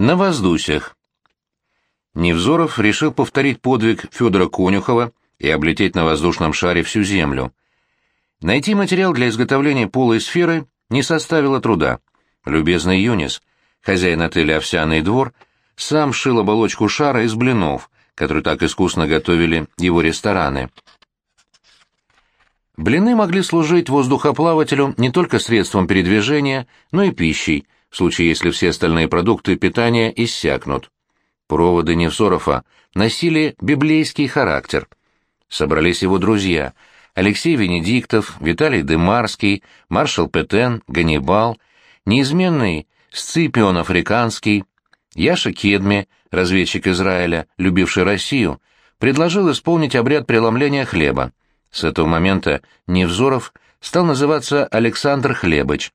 На воздусях. Невзоров решил повторить подвиг Федора Конюхова и облететь на воздушном шаре всю Землю. Найти материал для изготовления полой сферы не составило труда. Любезный Юнис, хозяин отеля «Овсяный двор», сам шил оболочку шара из блинов, которые так искусно готовили его рестораны. Блины могли служить воздухоплавателю не только средством передвижения, но и пищей, в случае если все остальные продукты питания иссякнут. Проводы Невзорова носили библейский характер. Собрались его друзья — Алексей Венедиктов, Виталий Дымарский, маршал Петен, Ганнибал, неизменный Сципион Африканский, Яша Кедме, разведчик Израиля, любивший Россию, предложил исполнить обряд преломления хлеба. С этого момента Невзоров стал называться Александр Хлебыч.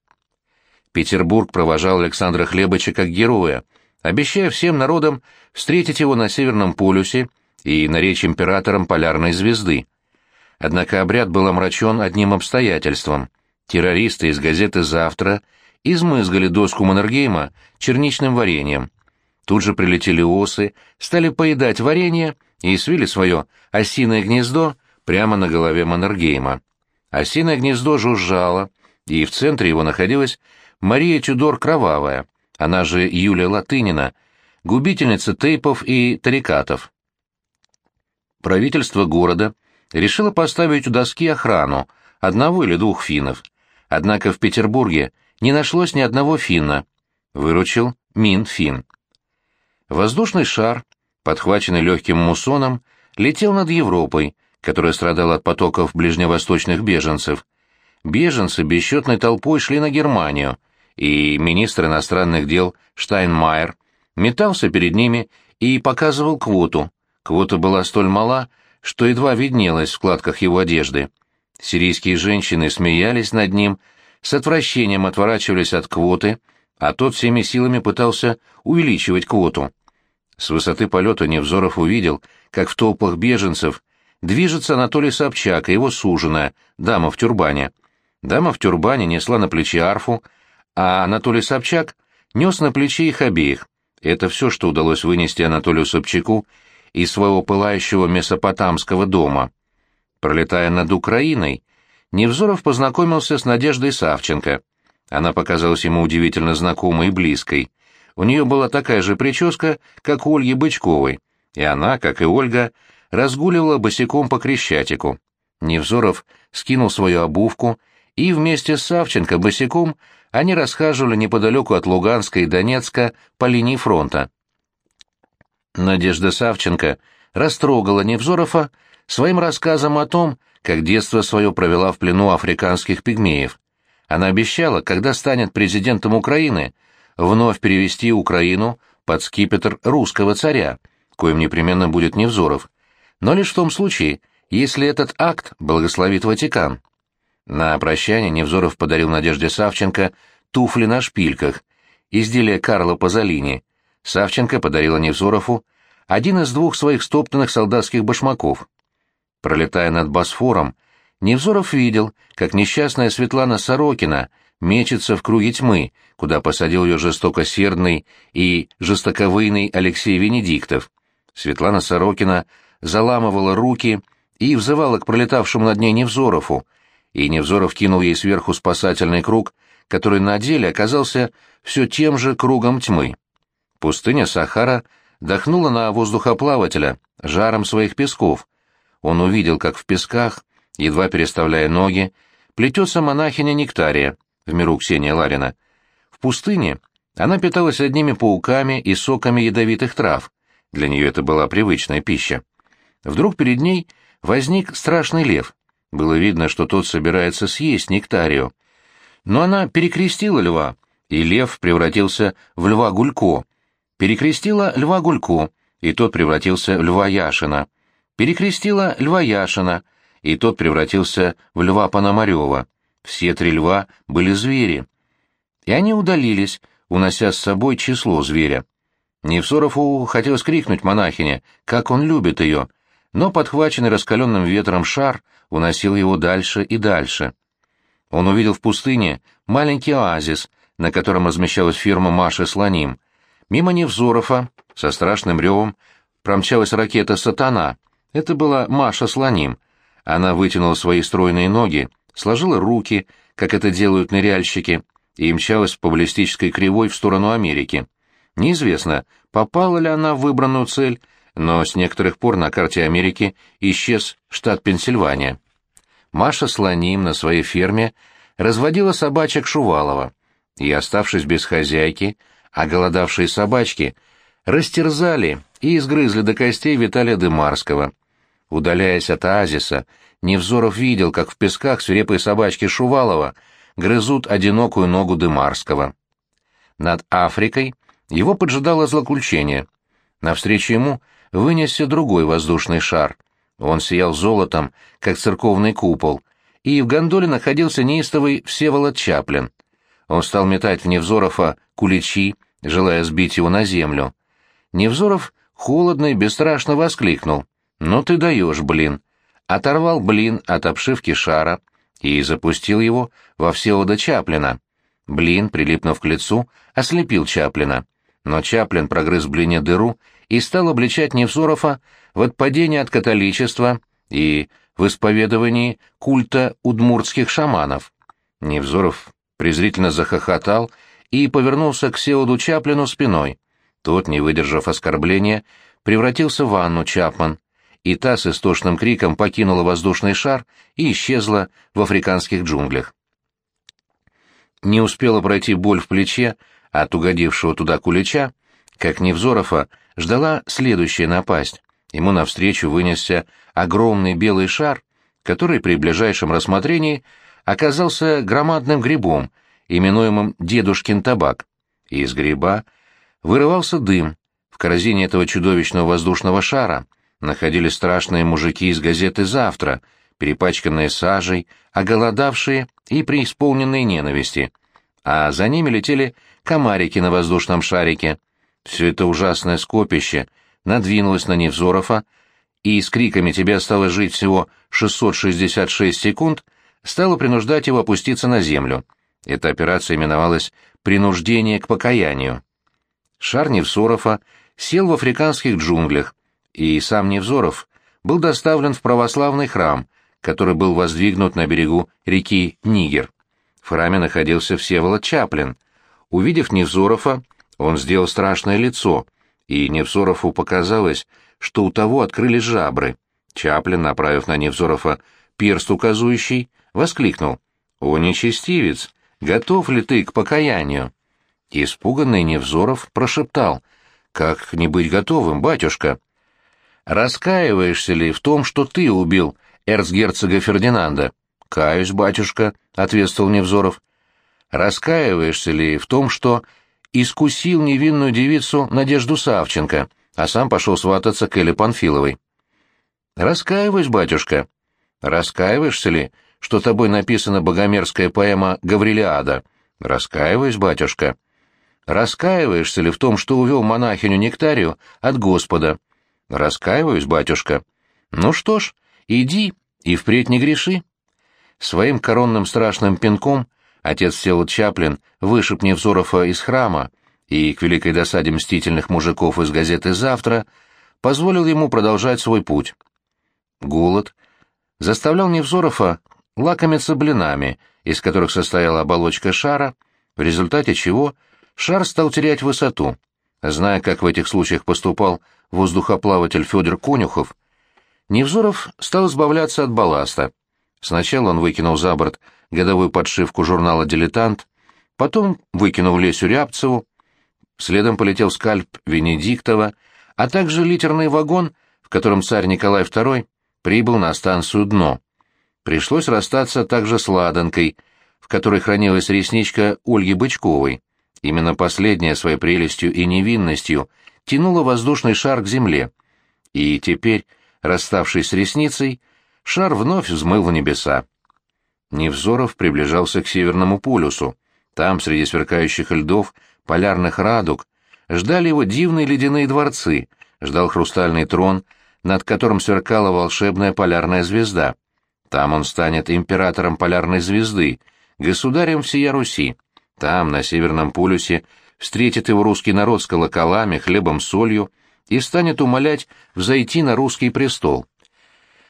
Петербург провожал Александра Хлебыча как героя, обещая всем народам встретить его на Северном полюсе и наречь императором полярной звезды. Однако обряд был омрачен одним обстоятельством. Террористы из газеты «Завтра» измызгали доску Маннергейма черничным вареньем. Тут же прилетели осы, стали поедать варенье и свили свое осиное гнездо прямо на голове Маннергейма. Осиное гнездо жужжало, и в центре его находилась Мария Тюдор Кровавая, она же Юлия Латынина, губительница тейпов и тарикатов. Правительство города решила поставить у доски охрану, одного или двух финнов. Однако в Петербурге не нашлось ни одного финна. Выручил Минфин. Воздушный шар, подхваченный легким муссоном, летел над Европой, которая страдала от потоков ближневосточных беженцев. Беженцы бесчетной толпой шли на Германию, и министр иностранных дел Штайнмайер метался перед ними и показывал квоту. Квота была столь мала, что едва виднелось в складках его одежды. Сирийские женщины смеялись над ним, с отвращением отворачивались от квоты, а тот всеми силами пытался увеличивать квоту. С высоты полета Невзоров увидел, как в толпах беженцев движется Анатолий Собчак и его суженая, дама в тюрбане. Дама в тюрбане несла на плече арфу, а Анатолий Собчак нес на плече их обеих. Это все, что удалось вынести Анатолию Собчаку из своего пылающего месопотамского дома. Пролетая над Украиной, Невзоров познакомился с Надеждой Савченко. Она показалась ему удивительно знакомой и близкой. У нее была такая же прическа, как у Ольги Бычковой, и она, как и Ольга, разгуливала босиком по Крещатику. Невзоров скинул свою обувку, и вместе с Савченко босиком они расхаживали неподалеку от Луганска и Донецка по линии фронта. Надежда Савченко растрогала Невзорова своим рассказом о том, как детство свое провела в плену африканских пигмеев. Она обещала, когда станет президентом Украины, вновь перевести Украину под скипетр русского царя, коим непременно будет Невзоров, но лишь в том случае, если этот акт благословит Ватикан. На прощание Невзоров подарил Надежде Савченко туфли на шпильках, изделие Карла Пазолини — Савченко подарила Невзорову один из двух своих стоптанных солдатских башмаков. Пролетая над Босфором, Невзоров видел, как несчастная Светлана Сорокина мечется в круге тьмы, куда посадил ее жестокосердный и жестоковыйный Алексей Венедиктов. Светлана Сорокина заламывала руки и взывала к пролетавшему над ней Невзорову, и Невзоров кинул ей сверху спасательный круг, который на деле оказался все тем же кругом тьмы. Пустыня Сахара дохнула на воздухоплавателя жаром своих песков. Он увидел, как в песках, едва переставляя ноги, плетется монахиня Нектария, в миру Ксения Ларина. В пустыне она питалась одними пауками и соками ядовитых трав. Для нее это была привычная пища. Вдруг перед ней возник страшный лев. Было видно, что тот собирается съесть Нектарию. Но она перекрестила льва, и лев превратился в льва Гулько, Перекрестила Льва Гульку, и тот превратился в Льва Яшина. Перекрестила Льва Яшина, и тот превратился в Льва Пономарева. Все три льва были звери. И они удалились, унося с собой число зверя. Невсорову хотелось крикнуть монахине, как он любит ее, но подхваченный раскаленным ветром шар уносил его дальше и дальше. Он увидел в пустыне маленький оазис, на котором размещалась фирма Маши Слоним, Мимо Невзорова со страшным ревом промчалась ракета «Сатана». Это была Маша Слоним. Она вытянула свои стройные ноги, сложила руки, как это делают ныряльщики, и мчалась по баллистической кривой в сторону Америки. Неизвестно, попала ли она в выбранную цель, но с некоторых пор на карте Америки исчез штат Пенсильвания. Маша Слоним на своей ферме разводила собачек Шувалова, и, оставшись без хозяйки, оголодавшие собачки растерзали и изгрызли до костей Виталия Дымарского. Удаляясь от оазиса, Невзоров видел, как в песках свирепые собачки Шувалова грызут одинокую ногу Дымарского. Над Африкой его поджидало злоключение. Навстречу ему вынесся другой воздушный шар. Он сиял золотом, как церковный купол, и в гондоле находился неистовый Всеволод Чаплин. Он стал метать в Невзорова куличи, желая сбить его на землю. Невзоров холодно и бесстрашно воскликнул. «Ну ты даешь, блин!» Оторвал блин от обшивки шара и запустил его во Всеволода Чаплина. Блин, прилипнув к лицу, ослепил Чаплина. Но Чаплин прогрыз блине дыру и стал обличать Невзорова в отпадении от католичества и в исповедовании культа удмуртских шаманов. Невзоров презрительно захохотал и повернулся к Сеуду Чаплину спиной. Тот, не выдержав оскорбления, превратился в Анну Чапман, и та с истошным криком покинула воздушный шар и исчезла в африканских джунглях. Не успела пройти боль в плече от угодившего туда кулича, как Невзорова ждала следующая напасть. Ему навстречу вынесся огромный белый шар, который при ближайшем рассмотрении оказался громадным грибом, именуемым «дедушкин табак». Из гриба вырывался дым. В корзине этого чудовищного воздушного шара находились страшные мужики из газеты «Завтра», перепачканные сажей, оголодавшие и преисполненные ненависти. А за ними летели комарики на воздушном шарике. Все это ужасное скопище надвинулось на Невзорова, и с криками «Тебе осталось жить всего 666 секунд» стало принуждать его опуститься на землю. Эта операция именовалась «принуждение к покаянию». Шар Невзорова сел в африканских джунглях, и сам Невзоров был доставлен в православный храм, который был воздвигнут на берегу реки Нигер. В храме находился Всеволод Чаплин. Увидев Невзорова, он сделал страшное лицо, и Невзорову показалось, что у того открылись жабры. Чаплин, направив на Невзорова перст указующий, воскликнул. «О, нечестивец! Готов ли ты к покаянию?» Испуганный Невзоров прошептал. «Как не быть готовым, батюшка?» «Раскаиваешься ли в том, что ты убил эрцгерцога Фердинанда?» «Каюсь, батюшка», — ответствовал Невзоров. «Раскаиваешься ли в том, что искусил невинную девицу Надежду Савченко, а сам пошел свататься к Эле Панфиловой?» «Раскаиваюсь, батюшка. Раскаиваешься ли, что тобой написана богомерзкая поэма «Гаврилиада»?» «Раскаиваюсь, батюшка». «Раскаиваешься ли в том, что увел монахиню Нектарию от Господа?» «Раскаиваюсь, батюшка». «Ну что ж, иди и впредь не греши». Своим коронным страшным пинком отец Всеволод Чаплин вышиб Невзорова из храма и, к великой досаде мстительных мужиков из газеты «Завтра», позволил ему продолжать свой путь. Голод заставлял Невзорова лакомиться блинами, из которых состояла оболочка шара, в результате чего шар стал терять высоту. Зная, как в этих случаях поступал воздухоплаватель Федор Конюхов, Невзоров стал избавляться от балласта. Сначала он выкинул за борт годовую подшивку журнала «Дилетант», потом выкинул Лесю Рябцеву, следом полетел скальп Венедиктова, а также литерный вагон, в котором царь Николай II прибыл на станцию «Дно». Пришлось расстаться также с ладанкой, в которой хранилась ресничка Ольги Бычковой. Именно последняя своей прелестью и невинностью тянула воздушный шар к земле. И теперь, расставшись с ресницей, шар вновь взмыл в небеса. Невзоров приближался к Северному полюсу. Там, среди сверкающих льдов, полярных радуг, ждали его дивные ледяные дворцы, ждал хрустальный трон, над которым сверкала волшебная полярная звезда. Там он станет императором полярной звезды, государем всея Руси. Там, на Северном полюсе, встретит его русский народ с колоколами, хлебом, солью и станет умолять взойти на русский престол.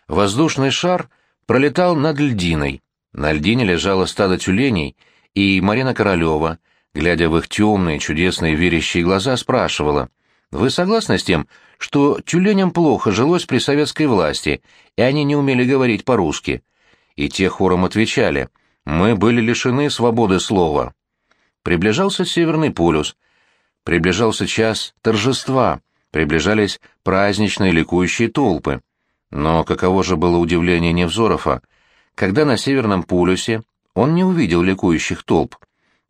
Воздушный шар пролетал над льдиной. На льдине лежало стадо тюленей, и Марина Королева, глядя в их темные, чудесные, верящие глаза, спрашивала, «Вы согласны с тем, что тюленям плохо жилось при советской власти, и они не умели говорить по-русски?» И те хором отвечали, «Мы были лишены свободы слова». Приближался Северный полюс, приближался час торжества, приближались праздничные ликующие толпы. Но каково же было удивление Невзорова, когда на Северном полюсе он не увидел ликующих толп.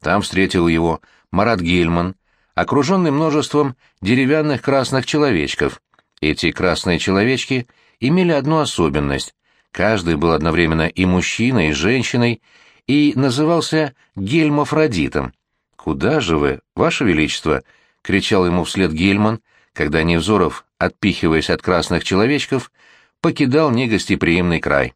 Там встретил его Марат Гельман, окруженный множеством деревянных красных человечков. Эти красные человечки имели одну особенность. Каждый был одновременно и мужчиной, и женщиной, и назывался Гельмофродитом. «Куда же вы, Ваше Величество?» — кричал ему вслед Гельман, когда Невзоров, отпихиваясь от красных человечков, покидал негостеприимный край.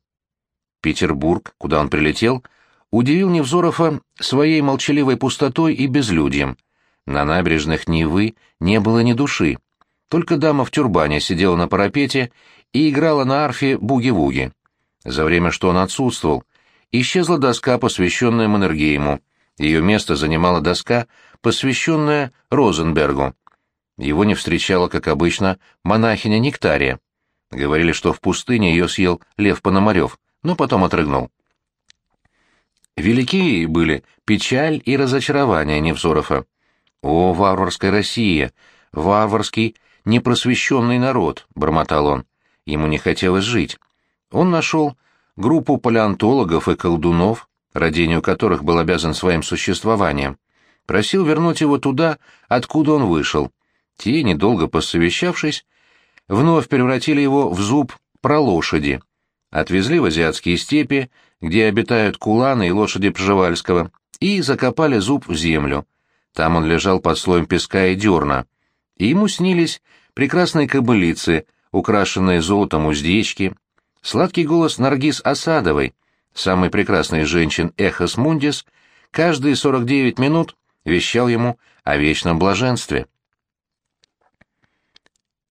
Петербург, куда он прилетел, удивил Невзорова своей молчаливой пустотой и безлюдьем. На набережных Невы не было ни души. Только дама в тюрбане сидела на парапете и играла на арфе буги-вуги. За время, что он отсутствовал, исчезла доска, посвященная Маннергейму. Ее место занимала доска, посвященная Розенбергу. Его не встречала, как обычно, монахиня Нектария. Говорили, что в пустыне ее съел Лев Пономарев, но потом отрыгнул. Велики были печаль и разочарование Невзорова. «О, варварская Россия! Варварский, непросвещенный народ!» — бормотал он. Ему не хотелось жить. Он нашел группу палеонтологов и колдунов, родению которых был обязан своим существованием. Просил вернуть его туда, откуда он вышел. Те, недолго посовещавшись, вновь превратили его в зуб про лошади. Отвезли в азиатские степи, где обитают куланы и лошади Пржевальского, и закопали зуб в землю. Там он лежал под слоем песка и дерна. И ему снились прекрасные кобылицы, украшенные золотом уздечки, сладкий голос Наргиз Асадовой, самой прекрасной женщин Эхос Мундис, каждые 49 минут вещал ему о вечном блаженстве.